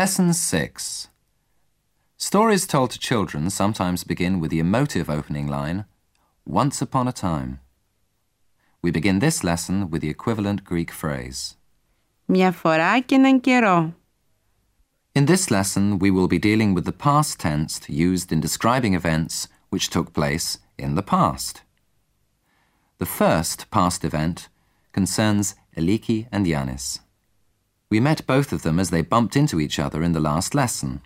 Lesson 6 Stories told to children sometimes begin with the emotive opening line, Once upon a time. We begin this lesson with the equivalent Greek phrase. Μια φορά και έναν καιρό. In this lesson, we will be dealing with the past tense used in describing events which took place in the past. The first past event concerns Aliki and Yanis. We met both of them as they bumped into each other in the last lesson.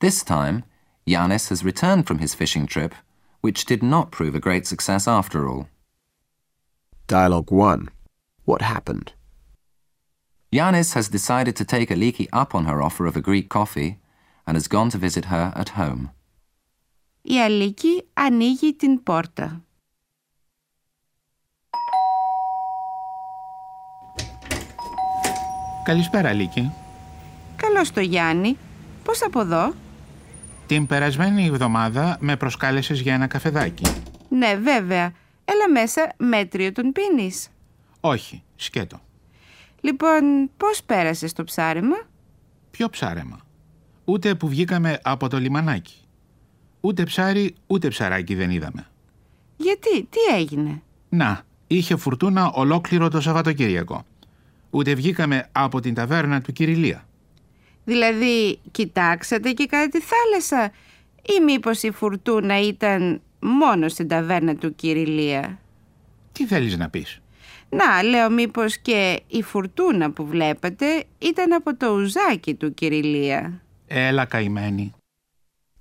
This time, Yanis has returned from his fishing trip, which did not prove a great success after all. Dialogue 1. What happened? Yanis has decided to take Eliki up on her offer of a Greek coffee and has gone to visit her at home. Η Αλίκη ανοίγει την πόρτα. Καλησπέρα, Λίκη. Καλώς το Γιάννη. Πώς από εδώ; Την περασμένη εβδομάδα με προσκάλεσες για ένα καφεδάκι. Ναι, βέβαια. Έλα μέσα, μέτριο τον πίνεις. Όχι, σκέτο. Λοιπόν, πώς πέρασες το ψάρεμα; Ποιο ψάρεμα; Ούτε που βγήκαμε από το λιμανάκι. Ούτε ψάρι, ούτε ψαράκι δεν είδαμε. Γιατί, τι έγινε; Να, είχε φουρτούνα ολόκληρο το Σαββατοκύριακο. Ούτε βγήκαμε από την ταβέρνα του Κυριλία. Δηλαδή, κοιτάξατε και κάτι τη θάλασσα ή μήπως η φουρτούνα ήταν μόνο στην ταβέρνα του Κυριλία; Τι θέλεις να πεις; Να, λέω μήπως και η φουρτούνα που βλέπετε ήταν από το ουζάκι του Κυριλία. Έλα καημένη.